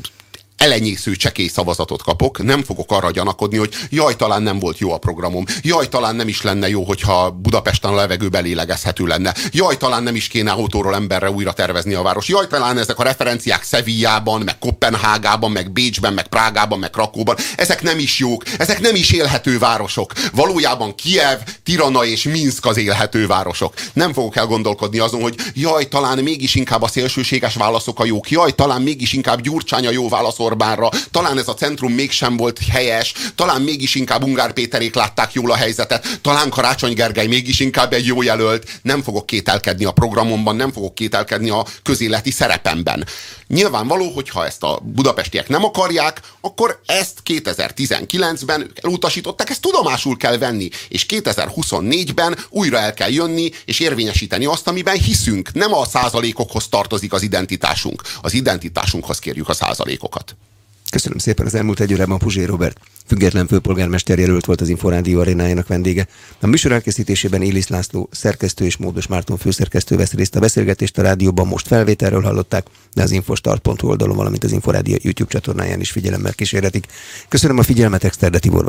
elenyésző csekély szavazatot kapok, nem fogok arra gyanakodni, hogy jaj, talán nem volt jó a programom, jaj, talán nem is lenne jó, hogyha Budapesten a levegő belélegezhető lenne, jaj, talán nem is kéne autóról emberre újra tervezni a város, jaj, talán ezek a referenciák Szevillában, meg Kopenhágában, meg Bécsben, meg Prágában, meg Krakóban, ezek nem is jók, ezek nem is élhető városok. Valójában Kiev, Tirana és Minsk az élhető városok. Nem fogok elgondolkodni azon, hogy jaj, talán mégis inkább a szélsőséges válaszok a jók, jaj, talán mégis inkább Gyurcsány a jó válaszol Orbánra, talán ez a centrum mégsem volt helyes, talán mégis inkább Ungár Péterék látták jól a helyzetet, talán Karácsony Gergely mégis inkább egy jó jelölt. Nem fogok kételkedni a programomban, nem fogok kételkedni a közéleti szerepemben. Nyilvánvaló, hogy ha ezt a budapestiek nem akarják, akkor ezt 2019-ben ők elutasították, ezt tudomásul kell venni, és 2024-ben újra el kell jönni, és érvényesíteni azt, amiben hiszünk. Nem a százalékokhoz tartozik az identitásunk. Az identitásunkhoz kérjük a százalékokat. Köszönöm szépen az elmúlt egy órában Puzsé Robert, független főpolgármester jelölt volt az Inforádió arénájának vendége. A műsor elkészítésében Élis László, szerkesztő és Módos Márton főszerkesztő vesz részt a beszélgetést a rádióban most felvételről hallották, de az infostart.hu oldalon, valamint az Inforádió YouTube csatornáján is figyelemmel kísérletik. Köszönöm a figyelmet, Exterde Tibor